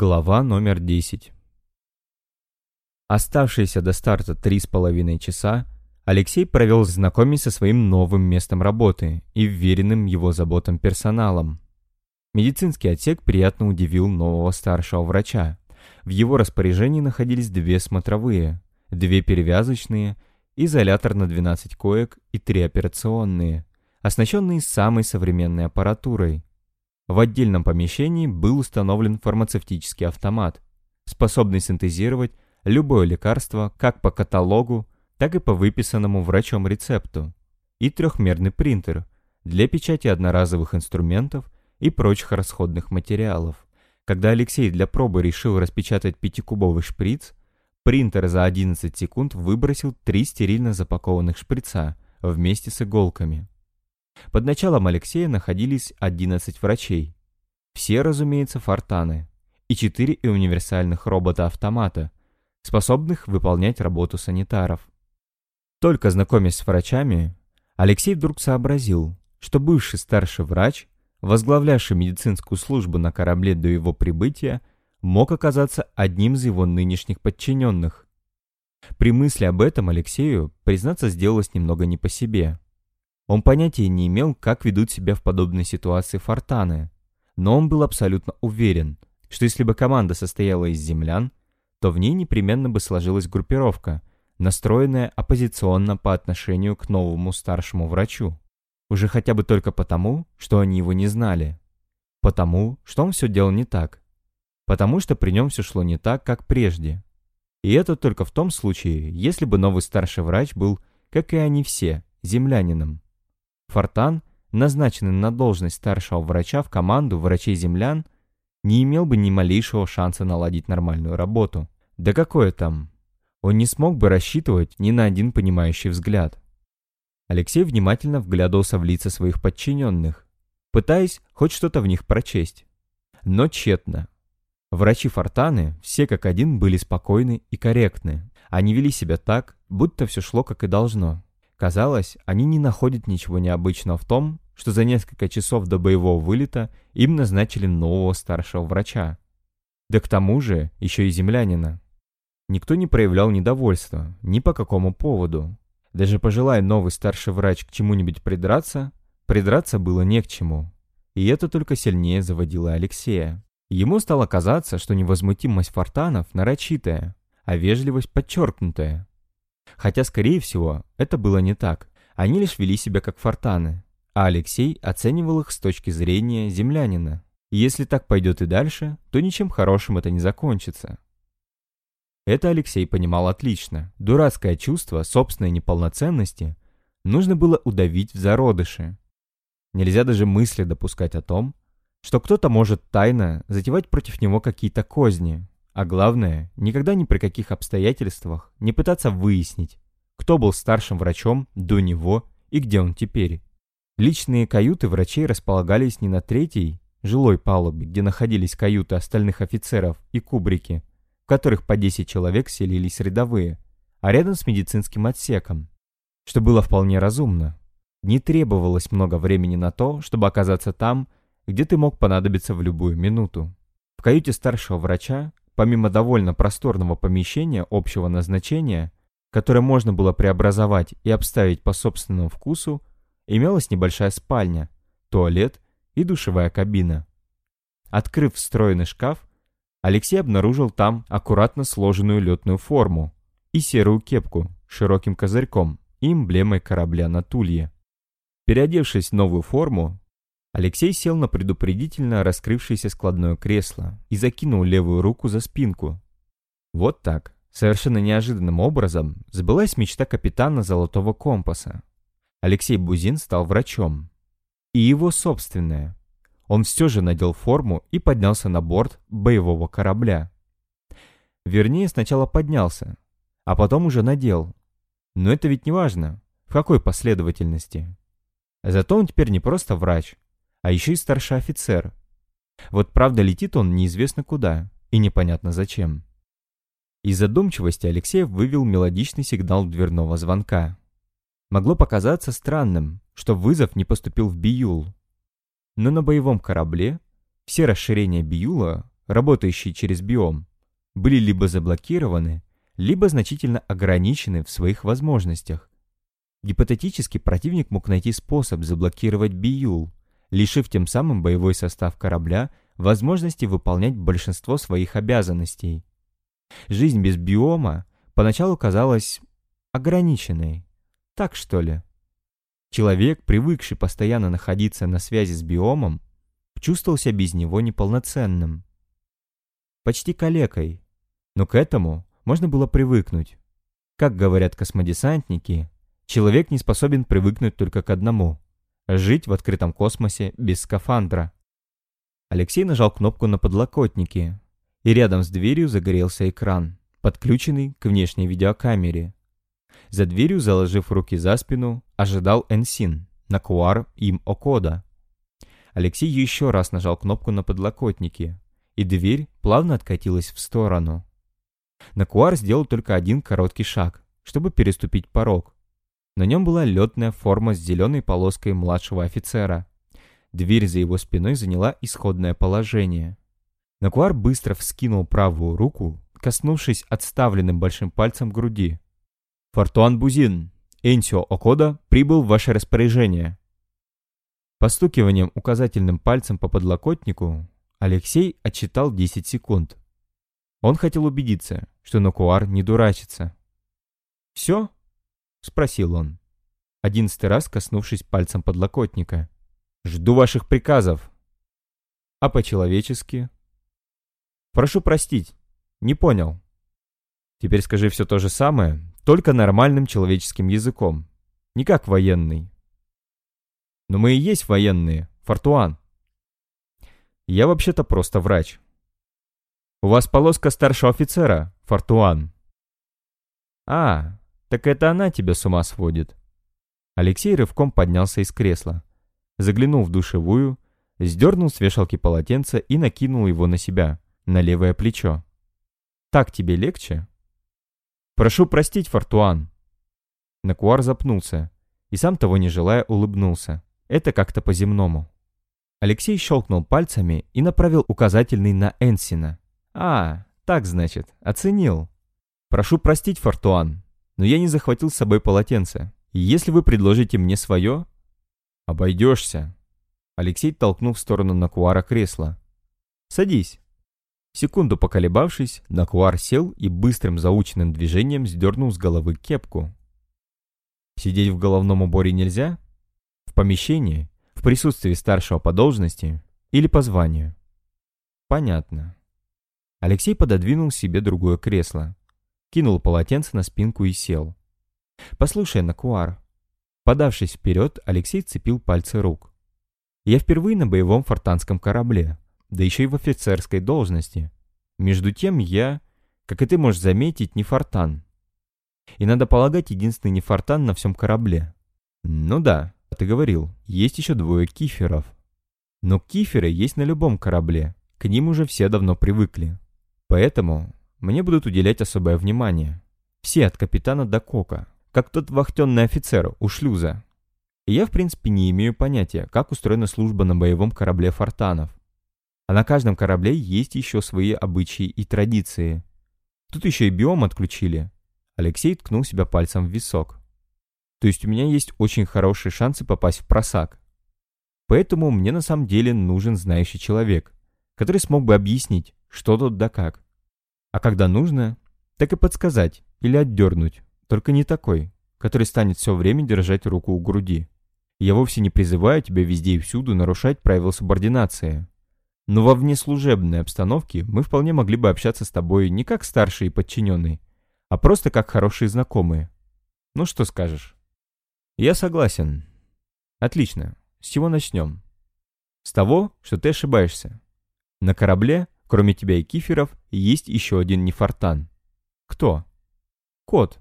Глава номер 10 Оставшиеся до старта три с половиной часа Алексей провел знакомясь со своим новым местом работы и вверенным его заботам персоналом. Медицинский отсек приятно удивил нового старшего врача. В его распоряжении находились две смотровые, две перевязочные, изолятор на 12 коек и три операционные, оснащенные самой современной аппаратурой. В отдельном помещении был установлен фармацевтический автомат, способный синтезировать любое лекарство как по каталогу, так и по выписанному врачом рецепту, и трехмерный принтер для печати одноразовых инструментов и прочих расходных материалов. Когда Алексей для пробы решил распечатать пятикубовый шприц, принтер за 11 секунд выбросил три стерильно запакованных шприца вместе с иголками. Под началом Алексея находились 11 врачей. Все, разумеется, фортаны. И 4 универсальных робота-автомата, способных выполнять работу санитаров. Только знакомясь с врачами, Алексей вдруг сообразил, что бывший старший врач, возглавлявший медицинскую службу на корабле до его прибытия, мог оказаться одним из его нынешних подчиненных. При мысли об этом Алексею, признаться, сделалось немного не по себе. Он понятия не имел, как ведут себя в подобной ситуации фортаны, но он был абсолютно уверен, что если бы команда состояла из землян, то в ней непременно бы сложилась группировка, настроенная оппозиционно по отношению к новому старшему врачу. Уже хотя бы только потому, что они его не знали. Потому, что он все делал не так. Потому что при нем все шло не так, как прежде. И это только в том случае, если бы новый старший врач был, как и они все, землянином. Фортан, назначенный на должность старшего врача в команду врачей-землян, не имел бы ни малейшего шанса наладить нормальную работу. Да какое там? Он не смог бы рассчитывать ни на один понимающий взгляд. Алексей внимательно вглядывался в лица своих подчиненных, пытаясь хоть что-то в них прочесть. Но тщетно. Врачи Фортаны все как один были спокойны и корректны. Они вели себя так, будто все шло как и должно. Казалось, они не находят ничего необычного в том, что за несколько часов до боевого вылета им назначили нового старшего врача. Да к тому же еще и землянина. Никто не проявлял недовольства, ни по какому поводу. Даже пожелая новый старший врач к чему-нибудь придраться, придраться было не к чему. И это только сильнее заводило Алексея. Ему стало казаться, что невозмутимость фортанов нарочитая, а вежливость подчеркнутая. Хотя, скорее всего, это было не так. Они лишь вели себя как фортаны, а Алексей оценивал их с точки зрения землянина. Если так пойдет и дальше, то ничем хорошим это не закончится. Это Алексей понимал отлично. Дурацкое чувство собственной неполноценности нужно было удавить в зародыше. Нельзя даже мысли допускать о том, что кто-то может тайно затевать против него какие-то козни, а главное, никогда ни при каких обстоятельствах не пытаться выяснить, кто был старшим врачом до него и где он теперь. Личные каюты врачей располагались не на третьей, жилой палубе, где находились каюты остальных офицеров и кубрики, в которых по 10 человек селились рядовые, а рядом с медицинским отсеком, что было вполне разумно. Не требовалось много времени на то, чтобы оказаться там, где ты мог понадобиться в любую минуту. В каюте старшего врача Помимо довольно просторного помещения общего назначения, которое можно было преобразовать и обставить по собственному вкусу, имелась небольшая спальня, туалет и душевая кабина. Открыв встроенный шкаф, Алексей обнаружил там аккуратно сложенную летную форму и серую кепку с широким козырьком и эмблемой корабля на тулье. Переодевшись в новую форму, Алексей сел на предупредительно раскрывшееся складное кресло и закинул левую руку за спинку. Вот так, совершенно неожиданным образом, сбылась мечта капитана Золотого Компаса. Алексей Бузин стал врачом. И его собственная. Он все же надел форму и поднялся на борт боевого корабля. Вернее, сначала поднялся, а потом уже надел. Но это ведь не важно, в какой последовательности. Зато он теперь не просто врач, а еще и старший офицер. Вот правда летит он неизвестно куда, и непонятно зачем. Из задумчивости Алексей вывел мелодичный сигнал дверного звонка. Могло показаться странным, что вызов не поступил в Биюл. Но на боевом корабле все расширения Биюла работающие через биом, были либо заблокированы, либо значительно ограничены в своих возможностях. Гипотетически противник мог найти способ заблокировать биюл, лишив тем самым боевой состав корабля возможности выполнять большинство своих обязанностей. Жизнь без биома поначалу казалась ограниченной. Так что ли? Человек, привыкший постоянно находиться на связи с биомом, чувствовал себя без него неполноценным. Почти калекой. Но к этому можно было привыкнуть. Как говорят космодесантники, человек не способен привыкнуть только к одному – жить в открытом космосе без скафандра. Алексей нажал кнопку на подлокотнике, и рядом с дверью загорелся экран, подключенный к внешней видеокамере. За дверью, заложив руки за спину, ожидал Энсин, Накуар им Окода. Алексей еще раз нажал кнопку на подлокотнике, и дверь плавно откатилась в сторону. Накуар сделал только один короткий шаг, чтобы переступить порог. На нем была летная форма с зеленой полоской младшего офицера. Дверь за его спиной заняла исходное положение. Накуар быстро вскинул правую руку, коснувшись отставленным большим пальцем груди. «Фортуан Бузин, Энсио Окода прибыл в ваше распоряжение». Постукиванием указательным пальцем по подлокотнику Алексей отчитал 10 секунд. Он хотел убедиться, что Накуар не дурачится. «Все?» — спросил он, одиннадцатый раз коснувшись пальцем подлокотника. «Жду ваших приказов». «А по-человечески?» «Прошу простить, не понял». «Теперь скажи все то же самое, только нормальным человеческим языком, не как военный». «Но мы и есть военные, Фортуан». «Я вообще-то просто врач». «У вас полоска старшего офицера, Фортуан». «А, так это она тебя с ума сводит». Алексей рывком поднялся из кресла, заглянул в душевую, сдернул с вешалки полотенце и накинул его на себя, на левое плечо. «Так тебе легче?» «Прошу простить, Фортуан». Накуар запнулся и, сам того не желая, улыбнулся. Это как-то по-земному. Алексей щелкнул пальцами и направил указательный на Энсина. «А, так значит, оценил. Прошу простить, Фортуан, но я не захватил с собой полотенце. Если вы предложите мне свое...» «Обойдешься». Алексей толкнул в сторону Накуара кресла. «Садись». Секунду поколебавшись, Накуар сел и быстрым заученным движением сдернул с головы кепку. «Сидеть в головном уборе нельзя? В помещении? В присутствии старшего по должности? Или по званию?» «Понятно». Алексей пододвинул себе другое кресло, кинул полотенце на спинку и сел. «Послушай, Накуар». Подавшись вперед, Алексей цепил пальцы рук. «Я впервые на боевом фортанском корабле, да еще и в офицерской должности. Между тем я, как и ты можешь заметить, не фортан. И надо полагать, единственный не фортан на всем корабле. Ну да, ты говорил, есть еще двое киферов. Но киферы есть на любом корабле, к ним уже все давно привыкли. Поэтому мне будут уделять особое внимание. Все от капитана до кока, как тот вахтенный офицер у шлюза. И я в принципе не имею понятия, как устроена служба на боевом корабле фортанов. А на каждом корабле есть еще свои обычаи и традиции. Тут еще и биом отключили. Алексей ткнул себя пальцем в висок. То есть у меня есть очень хорошие шансы попасть в просак. Поэтому мне на самом деле нужен знающий человек, который смог бы объяснить, что тут да как. А когда нужно, так и подсказать или отдернуть, только не такой, который станет все время держать руку у груди. Я вовсе не призываю тебя везде и всюду нарушать правила субординации. Но во внеслужебной обстановке мы вполне могли бы общаться с тобой не как старший и подчиненный, а просто как хорошие знакомые. Ну что скажешь? Я согласен. Отлично. С чего начнем? С того, что ты ошибаешься. На корабле, кроме тебя и киферов, есть еще один нефортан. Кто? Кот.